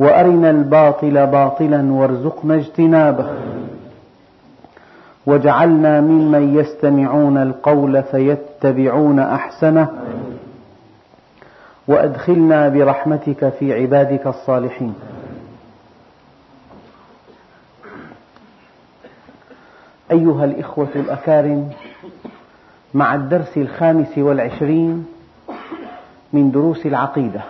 وأرنا الباطل باطلا وارزقنا اجتنابه. واجعلنا ممن يستمعون القول فيتبعون أحسنه. وأدخلنا برحمتك في عبادك الصالحين. أيها الإخوة الأكارم مع الدرس الخامس والعشرين من دروس العقيدة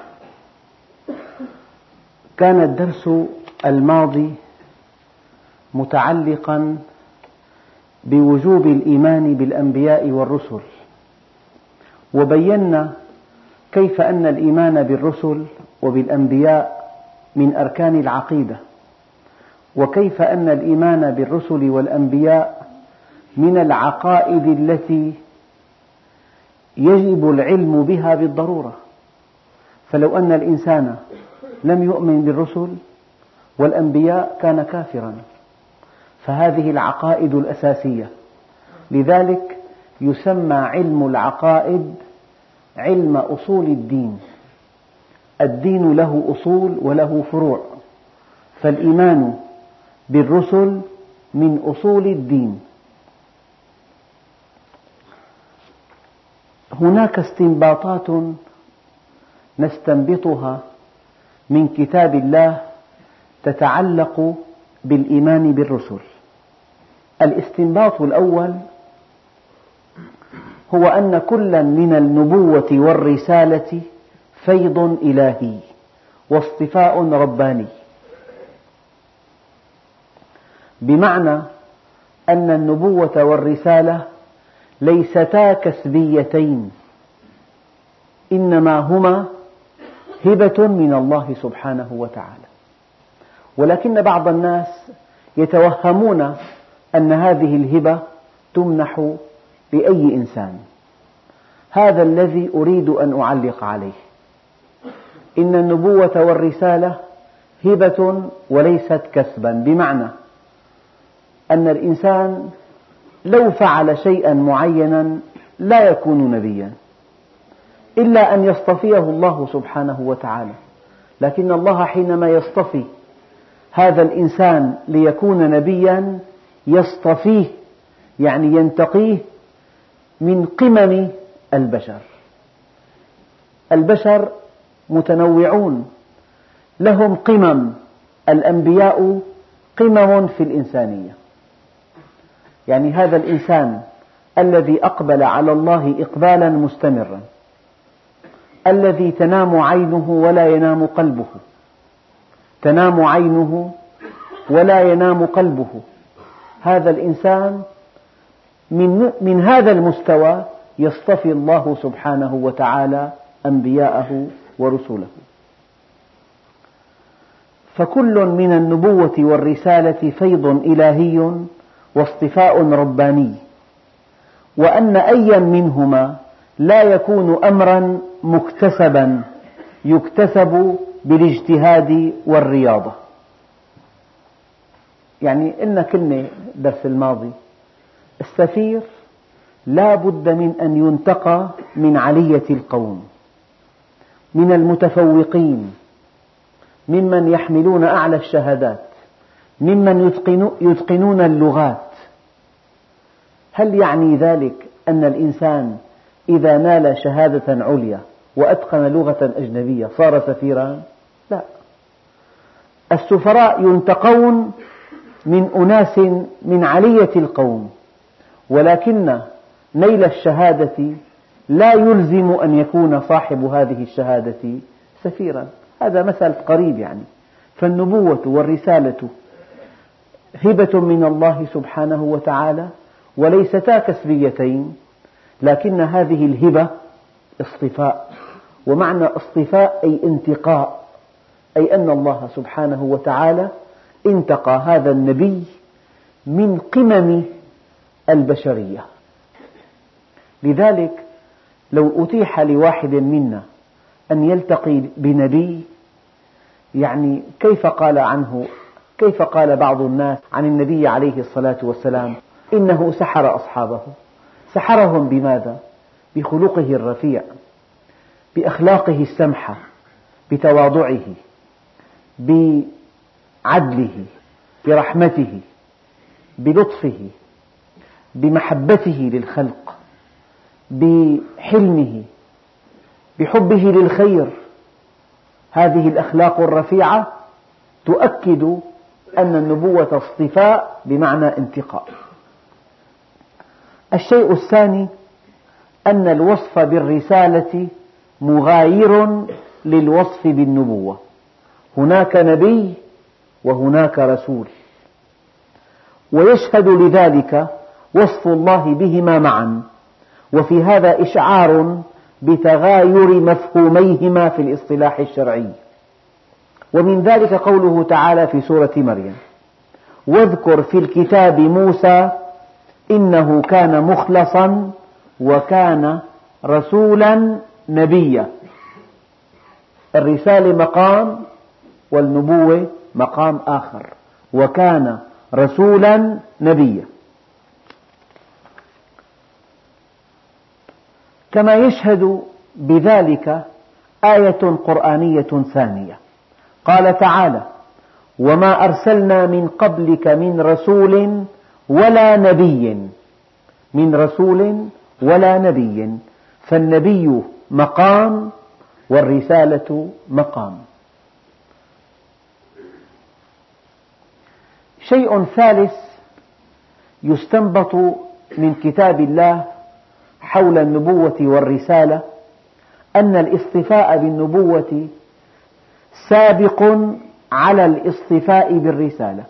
كان الدرس الماضي متعلقا بوجوب الإيمان بالأنبياء والرسل. وبينا كيف أن الإيمان بالرسل وبالأنبياء من أركان العقيدة وكيف أن الإيمان بالرسل والأنبياء من العقائد التي يجب العلم بها بالضرورة. فلو أن الإنسان لم يؤمن بالرسل والأنبياء كان كافرا. فهذه العقائد الأساسية. لذلك يسمى علم العقائد علم أصول الدين. الدين له أصول وله فروع. فالإيمان بالرسل من أصول الدين. هناك استنباطات نستنبطها من كتاب الله تتعلق بالإيمان بالرسل. الاستنباط الأول هو أن كلا من النبوة والرسالة فيض إلهي واصطفاء رباني. بمعنى أن النبوة والرسالة ليستا كسبيتين إنما هما هبة من الله سبحانه وتعالى. ولكن بعض الناس يتوهمون أن هذه الهبة تمنح لأي إنسان. هذا الذي أريد أن أعلق عليه. إن النبوة والرسالة هبة وليست كسبا. بمعنى أن الإنسان لو فعل شيئا معينا لا يكون نبيا. إلا أن يصطفيه الله سبحانه وتعالى. لكن الله حينما يصطفي هذا الإنسان ليكون نبيا يصطفيه يعني ينتقيه من قمم البشر. البشر متنوعون لهم قمم. الأنبياء قمم في الإنسانية. يعني هذا الإنسان الذي أقبل على الله إقبالا مستمرا. الذي تنام عينه ولا ينام قلبه. تنام عينه ولا ينام قلبه. هذا الإنسان من, من هذا المستوى يصطفي الله سبحانه وتعالى أنبياءه ورسله. فكل من النبوة والرسالة فيض إلهي واصطفاء رباني. وأن أيا منهما لا يكون أمرا مكتسبا يكتسب بالاجتهاد والرياضة. يعني قلنا كلمة الدرس الماضي السفير لا بد من أن ينتقى من علية القوم من المتفوقين ممن يحملون أعلى الشهادات ممن يتقنون اللغات. هل يعني ذلك أن الإنسان إذا نال شهادة عليا وأتقن لغة أجنبية صار سفيرا؟ لا. السفراء ينتقون من أناس من علية القوم ولكن نيل الشهادة لا يلزم أن يكون صاحب هذه الشهادة سفيرا. هذا مثل قريب يعني. فالنبوة والرسالة هبة من الله سبحانه وتعالى وليستا كسبيتين لكن هذه الهبة اصطفاء. ومعنى اصطفاء أي انتقاء أي أن الله سبحانه وتعالى انتقى هذا النبي من قمم البشرية. لذلك لو أتيح لواحد منا أن يلتقي بنبي يعني كيف قال عنه كيف قال بعض الناس عن النبي عليه الصلاة والسلام؟ إنه سحر أصحابه. سحرهم بماذا؟ بخلقه الرفيع بأخلاقه السمحة بتواضعه بعدله برحمته بلطفه بمحبته للخلق بحلمه بحبه للخير هذه الأخلاق الرفيعة تؤكد أن النبوة اصطفاء بمعنى انتقاء الشيء الثاني أن الوصف بالرسالة مغاير للوصف بالنبوة. هناك نبي وهناك رسول. ويشهد لذلك وصف الله بهما معا. وفي هذا إشعار بتغاير مفهوميهما في الاصطلاح الشرعي. ومن ذلك قوله تعالى في سورة مريم واذكر في الكتاب موسى إنه كان مخلصا وكان رسولا نبيا. الرسالة مقام والنبوة مقام آخر. وكان رسولا نبيا. كما يشهد بذلك آية قرآنية ثانية. قال تعالى وما أرسلنا من قبلك من رسول ولا نبي من رسول ولا نبي. فالنبي مقام والرسالة مقام. شيء ثالث يستنبط من كتاب الله حول النبوة والرسالة أن الاصطفاء بالنبوة سابق على الاصطفاء بالرسالة.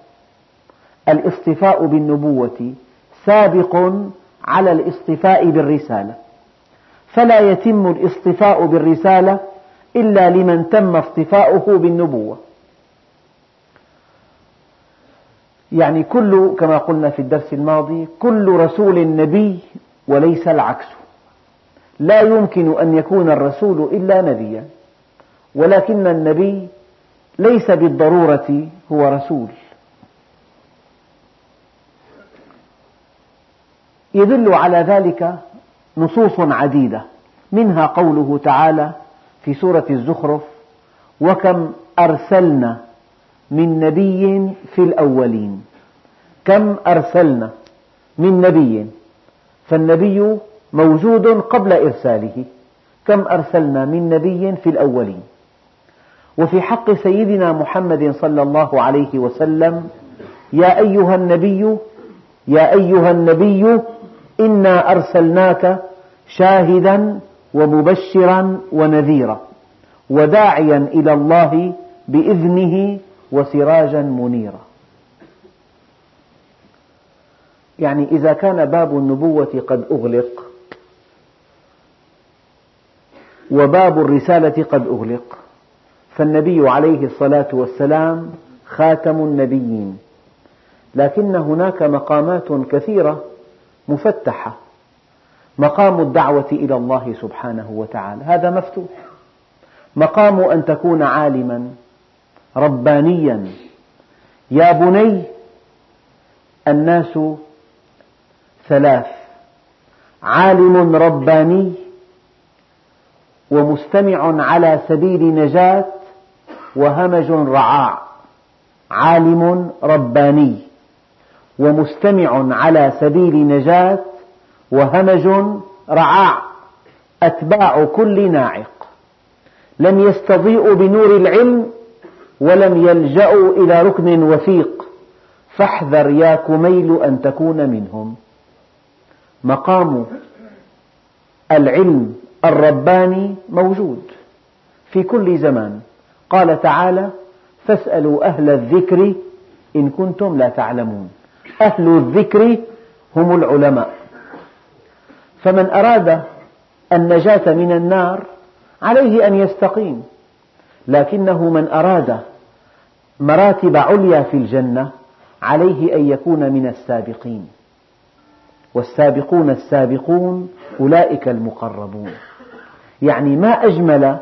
الاصطفاء بالنبوة سابق على الاصطفاء بالرسالة. فلا يتم الاصطفاء بالرسالة إلا لمن تم اصطفاؤه بالنبوة. يعني كل كما قلنا في الدرس الماضي كل رسول نبي وليس العكس. لا يمكن أن يكون الرسول إلا نبيا. ولكن النبي ليس بالضرورة هو رسول. يدل على ذلك نصوص عديدة. منها قوله تعالى في سورة الزخرف وكم أرسلنا من نبي في الأولين. كم أرسلنا من نبي فالنبي موجود قبل إرساله. كم أرسلنا من نبي في الأولين. وفي حق سيدنا محمد صلى الله عليه وسلم يا أيها النبي يا أيها النبي إنا أرسلناك شاهدا ومبشرا ونذيرا وداعيا إلى الله بإذنه وسراجا منيرا. يعني إذا كان باب النبوة قد أغلق وباب الرسالة قد أغلق فالنبي عليه الصلاة والسلام خاتم النبيين لكن هناك مقامات كثيرة مفتحة. مقام الدعوة إلى الله سبحانه وتعالى. هذا مفتوح. مقام أن تكون عالما ربانيا. يا بني الناس ثلاث. عالم رباني ومستمع على سبيل نجاة وهمج رعاع. عالم رباني. ومستمع على سبيل نجاة وهمج رعاع أتباع كل ناعق. لم يستضيئوا بنور العلم ولم يلجأوا إلى ركن وثيق. فاحذر يا كميل أن تكون منهم. مقام العلم الرباني موجود في كل زمان. قال تعالى فاسألوا أهل الذكر إن كنتم لا تعلمون. أهل الذكر هم العلماء. فمن أراد النجاة من النار عليه أن يستقيم. لكنه من أراد مراتب عليا في الجنة عليه أن يكون من السابقين. والسابقون السابقون أولئك المقربون. يعني ما أجمل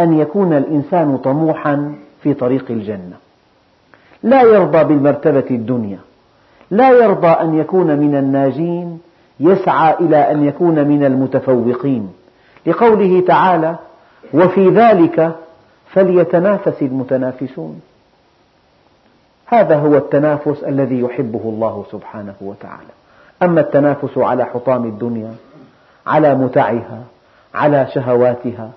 أن يكون الإنسان طموحا في طريق الجنة. لا يرضى بالمرتبة الدنيا. لا يرضى أن يكون من الناجين يسعى إلى أن يكون من المتفوقين. لقوله تعالى وفي ذلك فليتنافس المتنافسون. هذا هو التنافس الذي يحبه الله سبحانه وتعالى. أما التنافس على حطام الدنيا على متعها على شهواتها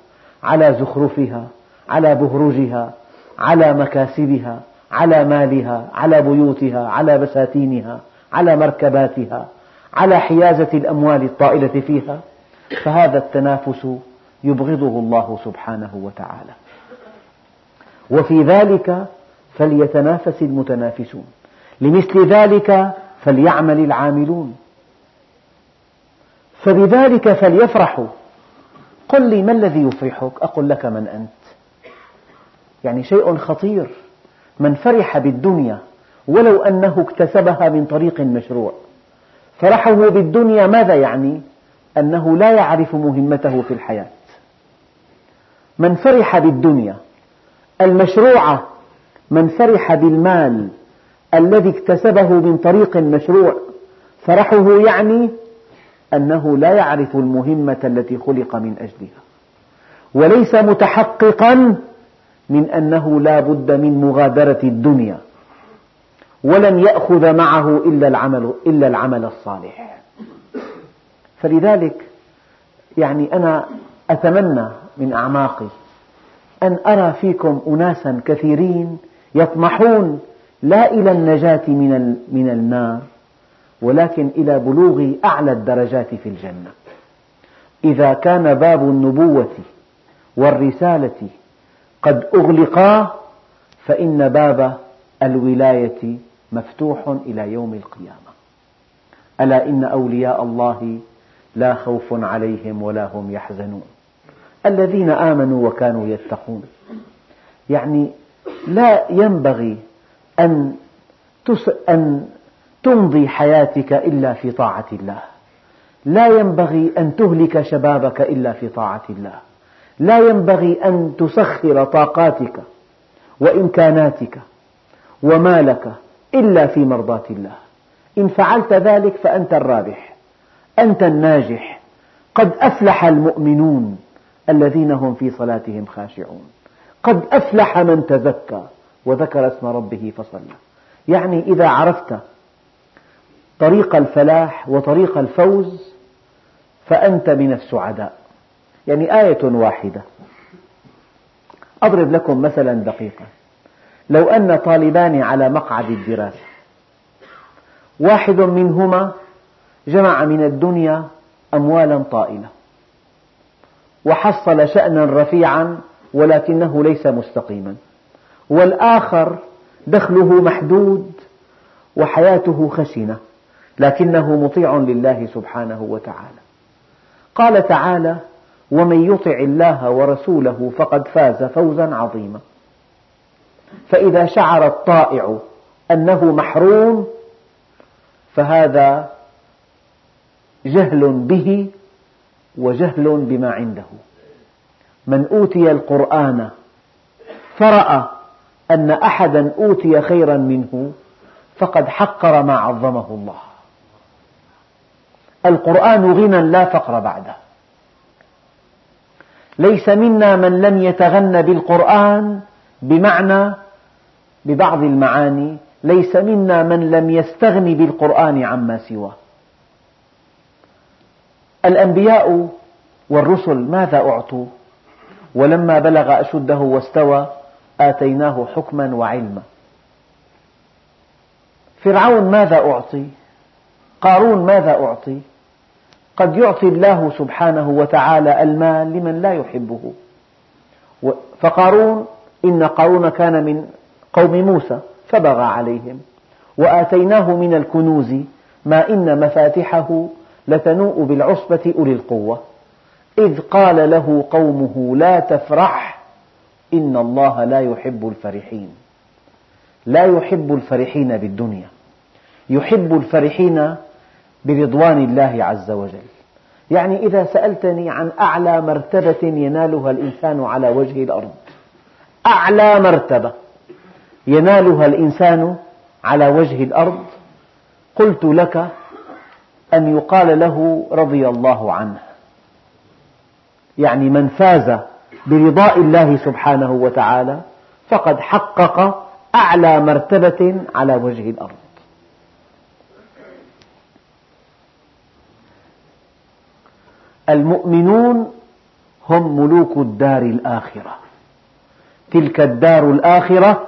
على زخرفها على بهرجها على مكاسبها على مالها على بيوتها على بساتينها على مركباتها على حيازة الأموال الطائلة فيها. فهذا التنافس يبغضه الله سبحانه وتعالى. وفي ذلك فليتنافس المتنافسون. لمثل ذلك فليعمل العاملون. فبذلك فليفرحوا. قل لي ما الذي يفرحك؟ أقول لك من أنت. يعني شيء خطير. من فرح بالدنيا ولو أنه اكتسبها من طريق مشروع. فرحه بالدنيا ماذا يعني؟ أنه لا يعرف مهمته في الحياة. من فرح بالدنيا المشروعة من فرح بالمال الذي اكتسبه من طريق مشروع فرحه يعني أنه لا يعرف المهمة التي خلق من أجلها. وليس متحققا من أنه لا بد من مغادرة الدنيا ولن يأخذ معه إلا العمل, إلا العمل الصالح. فلذلك يعني أنا أتمنى من أعماقي أن أرى فيكم أناسا كثيرين يطمحون لا إلى النجاة من من النار ولكن إلى بلوغ أعلى الدرجات في الجنة. إذا كان باب النبوة والرسالة قد أغلقا فإن باب الولاية مفتوح إلى يوم القيامة. ألا إن أولياء الله لا خوف عليهم ولا هم يحزنون. الذين آمنوا وكانوا يتقون. يعني لا ينبغي أن أن تمضي حياتك إلا في طاعة الله. لا ينبغي أن تهلك شبابك إلا في طاعة الله. لا ينبغي أن تسخر طاقاتك وإمكاناتك ومالك إلا في مرضاة الله. إن فعلت ذلك فأنت الرابح أنت الناجح. قد أفلح المؤمنون الذين هم في صلاتهم خاشعون. قد أفلح من تزكى وذكر اسم ربه فصلى. يعني إذا عرفت طريق الفلاح وطريق الفوز فأنت من السعداء. يعني آية واحدة. أضرب لكم مثلا دقيقا. لو أن طالبان على مقعد الدراسة. واحد منهما جمع من الدنيا أموالا طائلة. وحصل شأنا رفيعا ولكنه ليس مستقيما. والآخر دخله محدود وحياته خشنة لكنه مطيع لله سبحانه وتعالى. قال تعالى ومن يطع الله ورسوله فقد فاز فوزا عظيما. فإذا شعر الطائع أنه محروم فهذا جهل به وجهل بما عنده. من أوتي القرآن فرأى أن أحدا أوتي خيرا منه فقد حقر ما عظمه الله. القرآن غنى لا فقر بعده. ليس منا من لم يتغن بالقرآن بمعنى ببعض المعاني ليس منا من لم يستغن بالقرآن عما سواه. الأنبياء والرسل ماذا أعطوا؟ ولما بلغ أشده واستوى آتيناه حكما وعلما. فرعون ماذا أعطي؟ قارون ماذا أعطي؟ قد يعطي الله سبحانه وتعالى المال لمن لا يحبه. فقارون إن قارون كان من قوم موسى فبغى عليهم. وآتيناه من الكنوز ما إن مفاتحه لتنوء بالعصبة أولي القوة. إذ قال له قومه لا تفرح إن الله لا يحب الفرحين. لا يحب الفرحين بالدنيا. يحب الفرحين برضوان الله عز وجل. يعني إذا سألتني عن أعلى مرتبة ينالها الإنسان على وجه الأرض أعلى مرتبة ينالها الإنسان على وجه الأرض قلت لك أن يقال له رضي الله عنه. يعني من فاز برضاء الله سبحانه وتعالى فقد حقق أعلى مرتبة على وجه الأرض. المؤمنون هم ملوك الدار الآخرة. تلك الدار الآخرة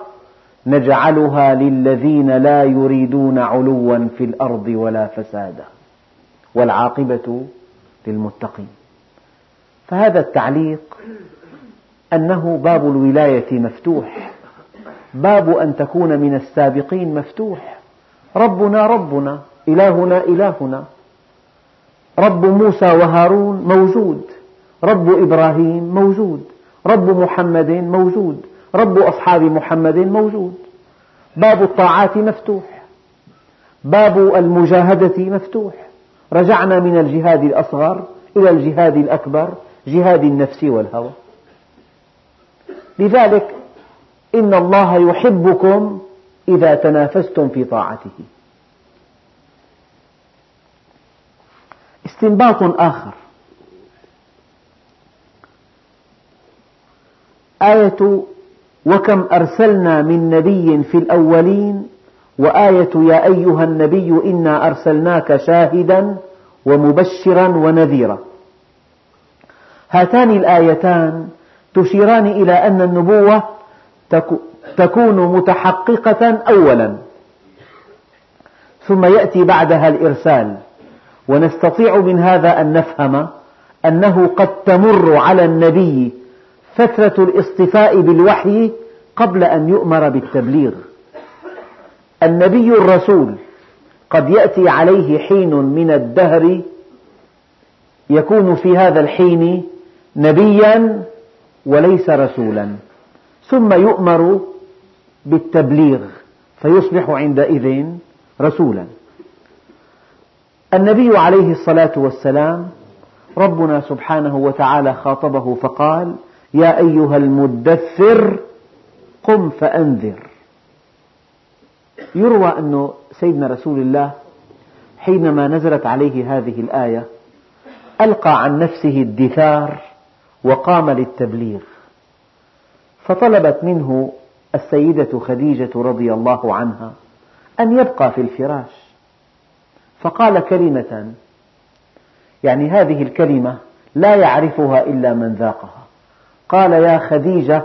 نجعلها للذين لا يريدون علوا في الأرض ولا فسادا والعاقبة للمتقين. فهذا التعليق أنه باب الولاية مفتوح باب أن تكون من السابقين مفتوح. ربنا ربنا إلهنا إلهنا. رب موسى وهارون موجود. رب إبراهيم موجود. رب محمد موجود. رب أصحاب محمد موجود. باب الطاعات مفتوح. باب المجاهدة مفتوح. رجعنا من الجهاد الأصغر إلى الجهاد الأكبر جهاد النفس والهوى. لذلك إن الله يحبكم إذا تنافستم في طاعته. استنباط آخر. آية وكم أرسلنا من نبي في الأولين وآية يا أيها النبي إنا أرسلناك شاهدا ومبشرا ونذيرا. هاتان الآيتان تشيران إلى أن النبوة تكون متحققة أولا ثم يأتي بعدها الإرسال. ونستطيع من هذا أن نفهم أنه قد تمر على النبي فترة الاصطفاء بالوحي قبل أن يؤمر بالتبليغ. النبي الرسول قد يأتي عليه حين من الدهر يكون في هذا الحين نبيا وليس رسولا ثم يؤمر بالتبليغ فيصبح عندئذ رسولا. النبي عليه الصلاة والسلام ربنا سبحانه وتعالى خاطبه فقال يا أيها المدثر قم فأنذر. يروى أن سيدنا رسول الله حينما نزلت عليه هذه الآية ألقى عن نفسه الدثار وقام للتبليغ. فطلبت منه السيدة خديجة رضي الله عنها أن يبقى في الفراش. فقال كلمة. يعني هذه الكلمة لا يعرفها إلا من ذاقها. قال يا خديجة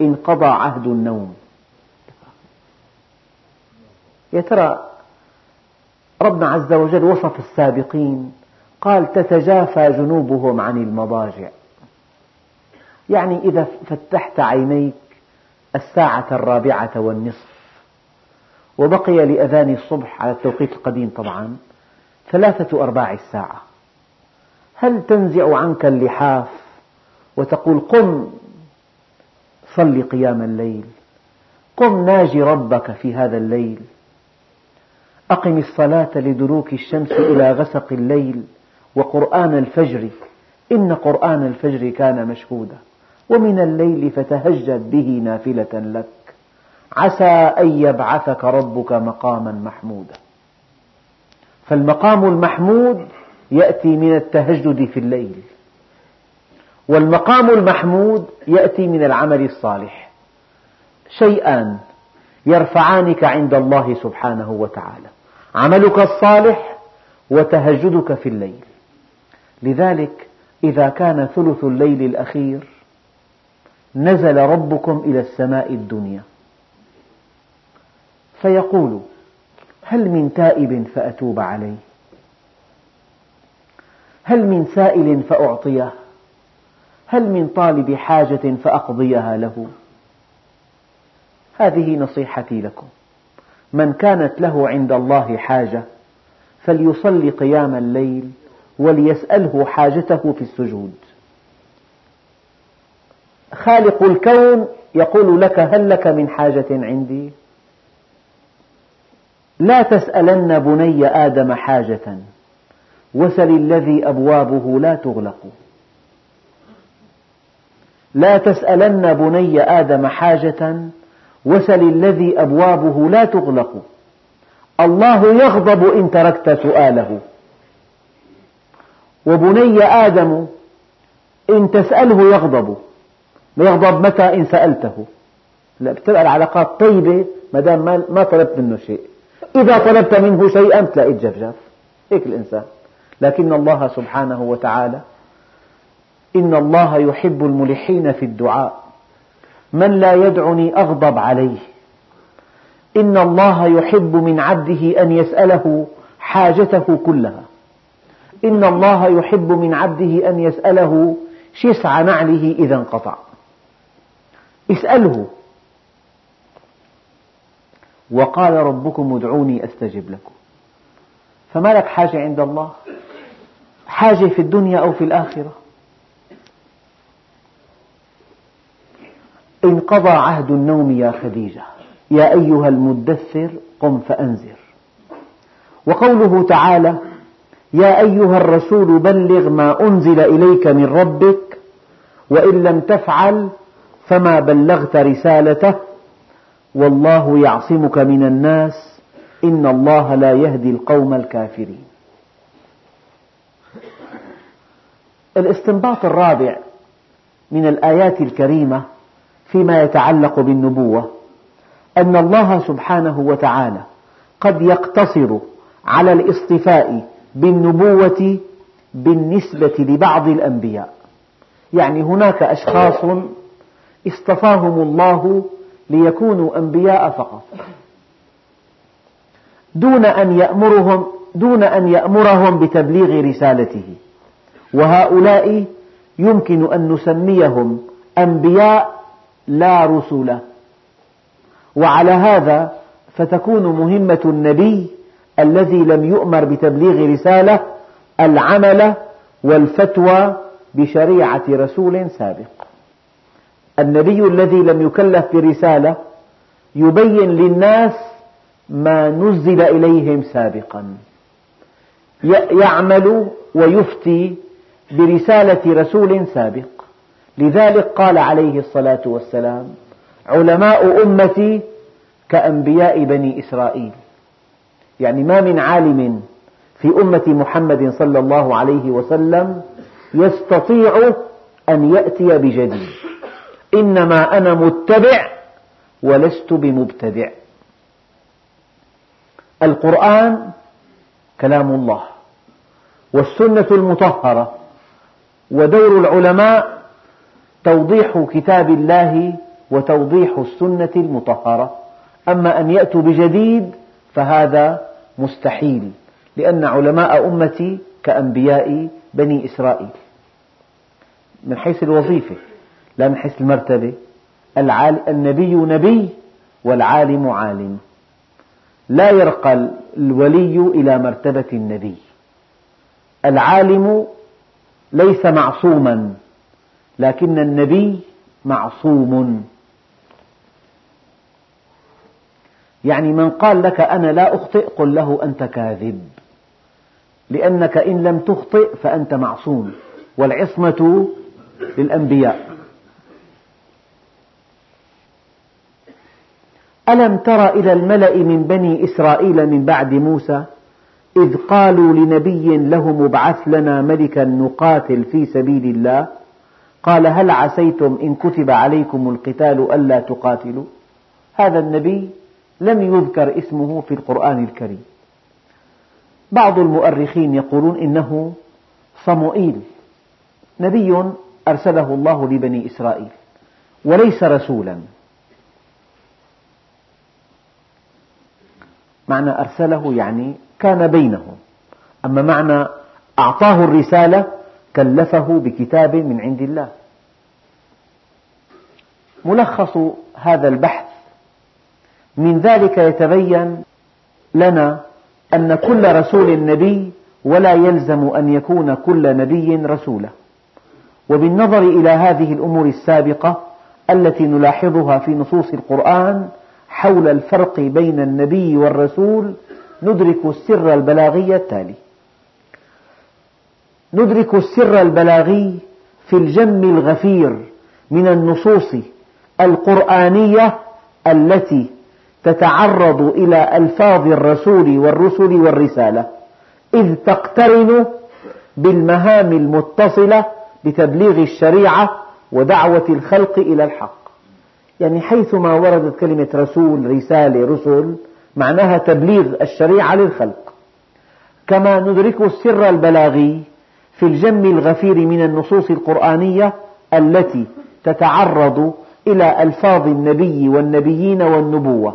انقضى عهد النوم. يا ترى ربنا عز وجل وصف السابقين قال تتجافى جنوبهم عن المضاجع. يعني إذا فتحت عينيك الساعة الرابعة والنصف وبقي لأذان الصبح على التوقيت القديم طبعا. ثلاثة أرباع الساعة. هل تنزع عنك اللحاف وتقول قم صل قيام الليل قم ناجي ربك في هذا الليل أقم الصلاة لدلوك الشمس إلى غسق الليل وقرآن الفجر إن قرآن الفجر كان مشهودا ومن الليل فتهجد به نافلة لك. عسى أن يبعثك ربك مقاما محمودا. فالمقام المحمود يأتي من التهجد في الليل والمقام المحمود يأتي من العمل الصالح. شيئان يرفعانك عند الله سبحانه وتعالى عملك الصالح وتهجدك في الليل. لذلك إذا كان ثلث الليل الأخير نزل ربكم إلى السماء الدنيا. فيقول هل من تائب فأتوب عليه؟ هل من سائل فأعطيه؟ هل من طالب حاجة فأقضيها له؟ هذه نصيحتي لكم. من كانت له عند الله حاجة فليصلي قيام الليل وليسأله حاجته في السجود. خالق الكون يقول لك هل لك من حاجة عندي؟ لا تسألن بني آدم حاجة وسل الذي أبوابه لا تغلق. لا تسألن بني آدم حاجة وسل الذي أبوابه لا تغلق. الله يغضب إن تركت سؤاله. وبني آدم إن تسأله يغضب. يغضب متى إن سألته؟ لا بتبقى العلاقات طيبة ما دام ما طلبت منه شيء. إذا طلبت منه شيئا تلاقيه جفجف. هيك الإنسان. لكن الله سبحانه وتعالى إن الله يحب الملحين في الدعاء. من لا يدعني أغضب عليه. إن الله يحب من عبده أن يسأله حاجته كلها. إن الله يحب من عبده أن يسأله شسع نعله إذا انقطع. اسأله. وقال ربكم ادعوني أستجب لكم. فما لك حاجة عند الله؟ حاجة في الدنيا أو في الآخرة؟ انقضى عهد النوم يا خديجة يا أيها المدثر قم فأنذر. وقوله تعالى يا أيها الرسول بلغ ما أنزل إليك من ربك وإن لم تفعل فما بلغت رسالته والله يعصمك من الناس إن الله لا يهدي القوم الكافرين. الاستنباط الرابع من الآيات الكريمة فيما يتعلق بالنبوة أن الله سبحانه وتعالى قد يقتصر على الاصطفاء بالنبوة بالنسبة لبعض الأنبياء. يعني هناك أشخاص اصطفاهم الله ليكونوا أنبياء فقط. دون أن يأمرهم دون أن يأمرهم بتبليغ رسالته. وهؤلاء يمكن أن نسميهم أنبياء لا رسل وعلى هذا فتكون مهمة النبي الذي لم يؤمر بتبليغ رسالة العمل والفتوى بشريعة رسول سابق. النبي الذي لم يكلف برسالة يبين للناس ما نزل إليهم سابقا. يعمل ويفتي برسالة رسول سابق. لذلك قال عليه الصلاة والسلام علماء أمتي كأنبياء بني إسرائيل. يعني ما من عالم في أمة محمد صلى الله عليه وسلم يستطيع أن يأتي بجديد. إنما أنا متبع ولست بمبتدع. القرآن كلام الله والسنة المطهرة ودور العلماء توضيح كتاب الله وتوضيح السنة المطهرة. أما أن يأتوا بجديد فهذا مستحيل لأن علماء أمتي كأنبياء بني إسرائيل من حيث الوظيفة. لا من حيث المرتبة النبي نبي والعالم عالم. لا يرقى الولي إلى مرتبة النبي. العالم ليس معصوما لكن النبي معصوم. يعني من قال لك أنا لا أخطئ قل له أنت كاذب. لأنك إن لم تخطئ فأنت معصوم. والعصمة للأنبياء. ألم تر إلى الملأ من بني إسرائيل من بعد موسى؟ إذ قالوا لنبي لهم ابعث لنا ملكا نقاتل في سبيل الله. قال هل عسيتم إن كتب عليكم القتال ألا تقاتلوا؟ هذا النبي لم يذكر اسمه في القرآن الكريم. بعض المؤرخين يقولون إنه صموئيل نبي أرسله الله لبني إسرائيل وليس رسولا. معنى أرسله يعني كان بينهم أما معنى أعطاه الرسالة كلفه بكتاب من عند الله. ملخص هذا البحث من ذلك يتبين لنا أن كل رسول نبي ولا يلزم أن يكون كل نبي رسولا. وبالنظر إلى هذه الأمور السابقة التي نلاحظها في نصوص القرآن حول الفرق بين النبي والرسول ندرك السر البلاغي التالي. ندرك السر البلاغي في الجم الغفير من النصوص القرآنية التي تتعرض إلى ألفاظ الرسول والرسل والرسالة إذ تقترن بالمهام المتصلة بتبليغ الشريعة ودعوة الخلق إلى الحق. يعني حيثما وردت كلمة رسول رسالة رسل معناها تبليغ الشريعة للخلق. كما ندرك السر البلاغي في الجم الغفير من النصوص القرآنية التي تتعرض إلى ألفاظ النبي والنبيين والنبوة.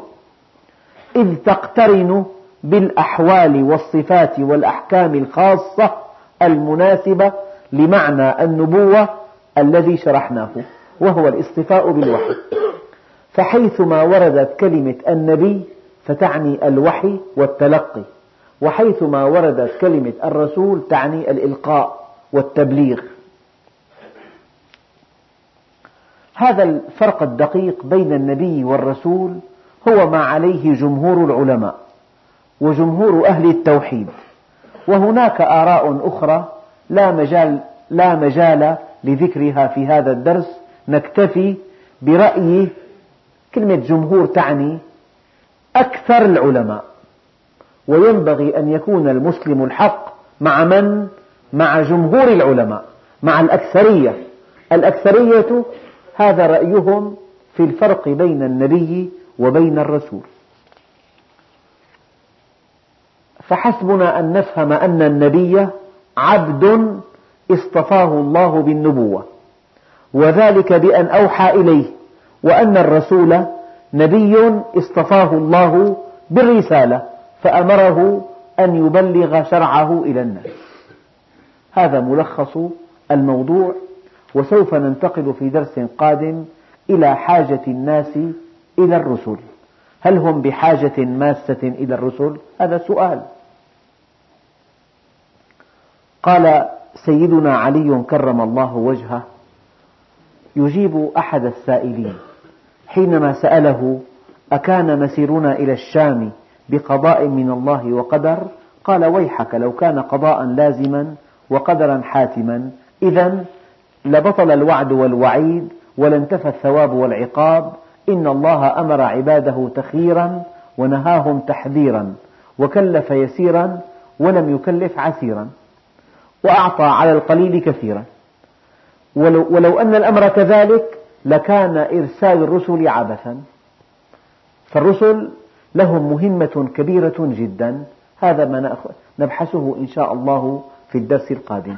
إذ تقترن بالأحوال والصفات والأحكام الخاصة المناسبة لمعنى النبوة الذي شرحناه وهو الاصطفاء بالوحي. فحيثما وردت كلمة النبي فتعني الوحي والتلقي وحيثما وردت كلمة الرسول تعني الإلقاء والتبليغ. هذا الفرق الدقيق بين النبي والرسول هو ما عليه جمهور العلماء وجمهور أهل التوحيد وهناك آراء أخرى لا مجال, لا مجال لذكرها في هذا الدرس نكتفي برأي كلمة جمهور تعني أكثر العلماء وينبغي أن يكون المسلم الحق مع من؟ مع جمهور العلماء مع الأكثرية. الأكثرية هذا رأيهم في الفرق بين النبي وبين الرسول. فحسبنا أن نفهم أن النبي عبد اصطفاه الله بالنبوة وذلك بأن أوحى إليه. وأن الرسول نبي اصطفاه الله بالرسالة فأمره أن يبلغ شرعه إلى الناس. هذا ملخص الموضوع وسوف ننتقل في درس قادم إلى حاجة الناس إلى الرسل. هل هم بحاجة ماسة إلى الرسل؟ هذا سؤال. قال سيدنا علي كرم الله وجهه يجيب أحد السائلين حينما سأله أكان مسيرنا إلى الشام بقضاء من الله وقدر؟ قال ويحك لو كان قضاء لازما وقدرا حاتما. إذا لبطل الوعد والوعيد ولانتفى الثواب والعقاب. إن الله أمر عباده تخييرا ونهاهم تحذيرا وكلف يسيرا ولم يكلف عسيرا وأعطى على القليل كثيرا. ولو, ولو أن الأمر كذلك لكان إرسال الرسل عبثا. فالرسل لهم مهمة كبيرة جدا. هذا ما نبحثه إن شاء الله في الدرس القادم.